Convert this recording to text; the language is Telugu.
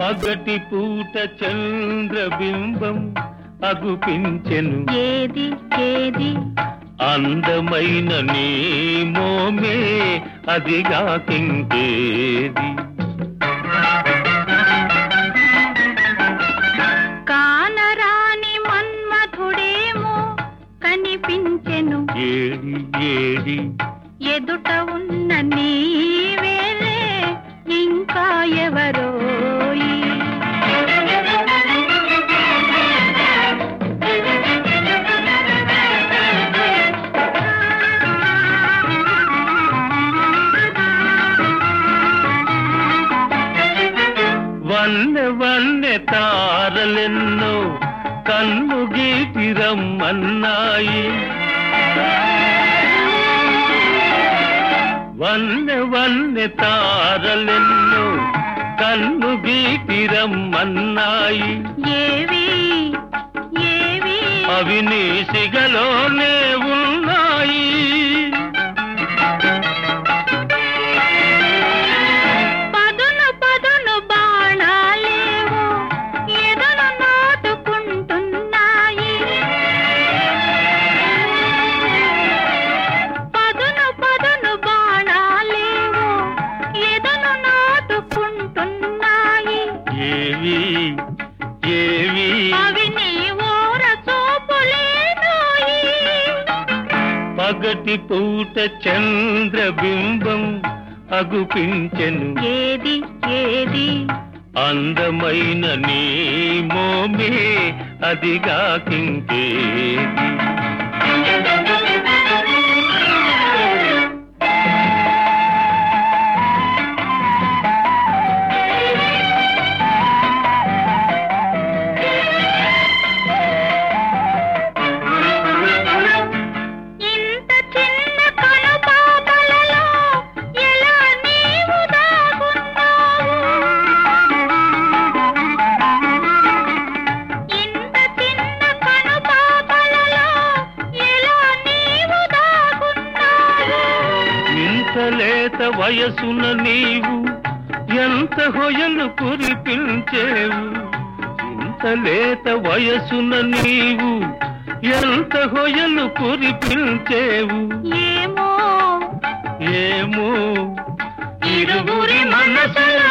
పగటి పూట చంద్రబింబం అగుపించెను. ఏది ఏది? అందమైన నీ మోమే అదిగా కింకేది కానరాని మన్మథుడేమో కనిపించెను. ఏడి ఏడి ఎదుట ఉన్న నీవేలే ఇంకా వన్నె వన్నె తారలెన్నో కన్ను గీటి రమ్మన్నాయి. వన్నె వన్నె తారలెన్నో కన్ను గీటి రమ్మన్నాయి. ఏవి? ఏవి? అవి నీ సిగలోనే పగటి పూట చంద్రబింబం అగుపించెను. ఏది ఏది? అందమైన నీ మోమే అదిగా కింకేది. లేత వయసున నీవు ఎంత హొయలు కురిపించేవు? ఇంత లేత వయసున నీవు ఎంత హొయలు కురిపించేవు? ఏమో? ఏమో? ఇరువురి మనసులు